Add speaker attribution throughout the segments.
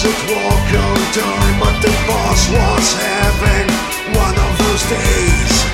Speaker 1: should walk on time, but the boss was having one of those days.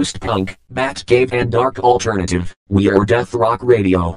Speaker 2: post-punk, Bat Cave, and dark alternative. We are Death Rock Radio.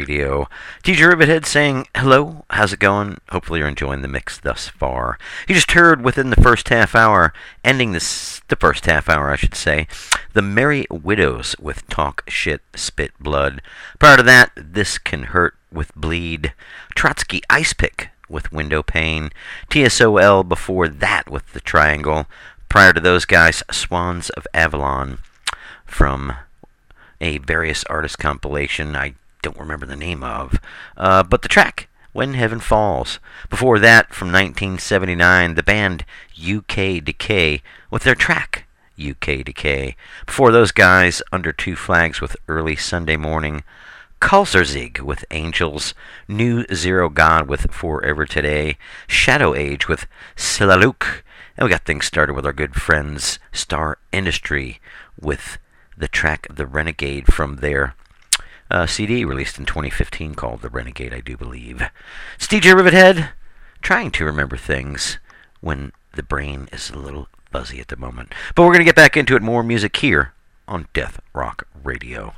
Speaker 3: Radio. DJ Rivithead saying, Hello, how's it going? Hopefully you're enjoying the mix thus far. You just heard within the first half hour, ending this, the first half hour, I should say, The Merry Widows with Talk Shit, Spit Blood. Prior to that, This Can Hurt with Bleed. Trotsky Ice Pick with Window Pane. TSOL before that with The Triangle. Prior to those guys, Swans of Avalon from a various artist compilation I don't remember the name of, uh, but the track When Heaven Falls. Before that, from 1979, the band UK Decay with their track UK Decay. Before those guys, Under Two Flags with Early Sunday Morning. Kalserzig with Angels, New Zero God with Forever Today, Shadow Age with Silaluk, and we got things started with our good friends Star Industry with the track The Renegade from their uh, CD released in 2015 called The Renegade, I do believe. It's DJ Rivithead, trying to remember things when the brain is a little fuzzy at the moment. But we're going to get back into it more music here on Death Rock Radio.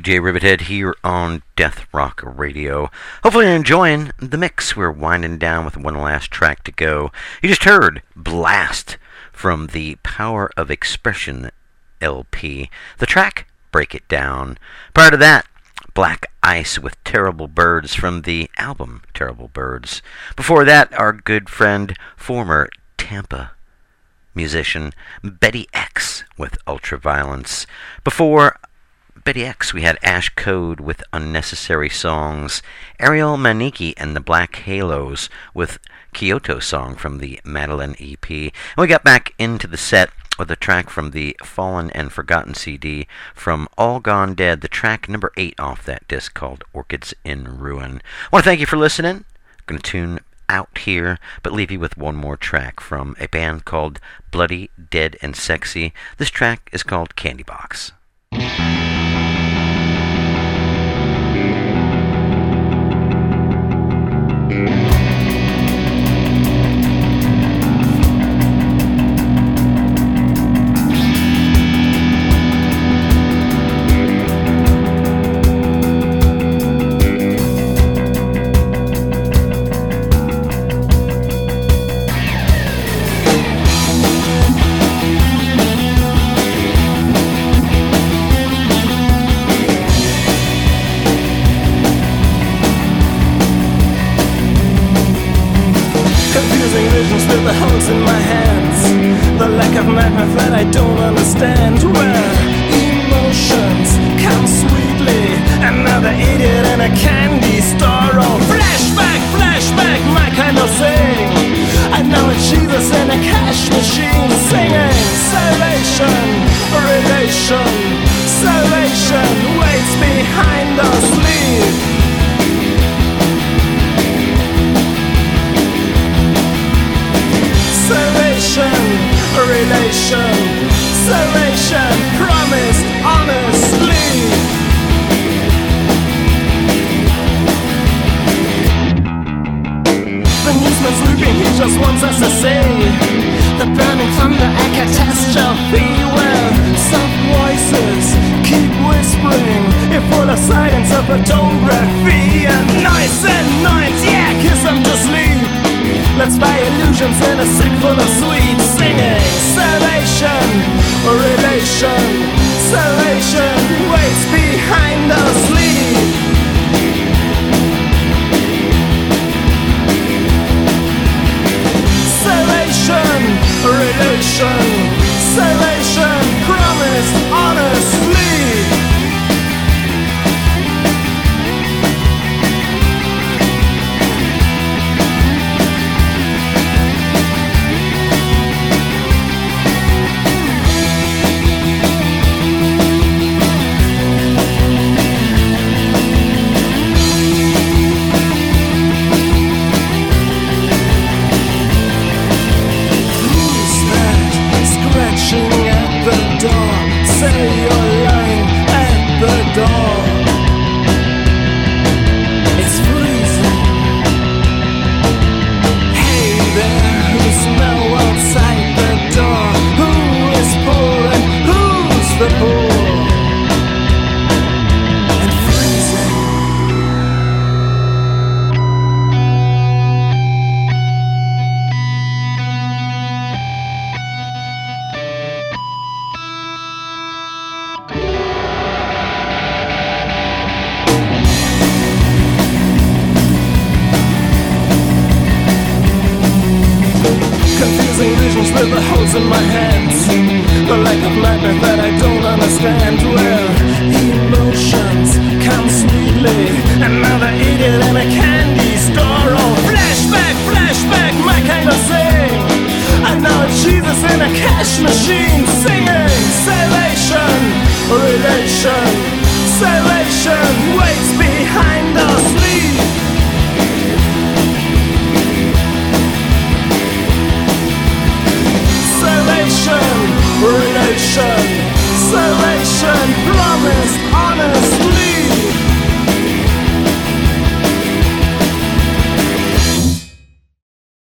Speaker 3: DJ Rivithead here on Death Rock Radio. Hopefully, you're enjoying the mix. We're winding down with one last track to go. You just heard Blast from the Power of Expression LP. The track, Break It Down. Prior to that, Black Ice with Terrible Birds from the album Terrible Birds. Before that, our good friend, former Tampa musician Betty X with Ultraviolence. Before Betty X, we had Ash Code with Unnecessary Songs, Ariel Maniki and the Black Halos with Kyoto Song from the Madeline EP. And we got back into the set with a track from the Fallen and Forgotten CD from All Gone Dead, the track number 8 off that disc called Orchids in Ruin. I want to thank you for listening. I'm going to tune out here, but leave you with one more track from a band called Bloody, Dead, and Sexy. This track is called Candy Box.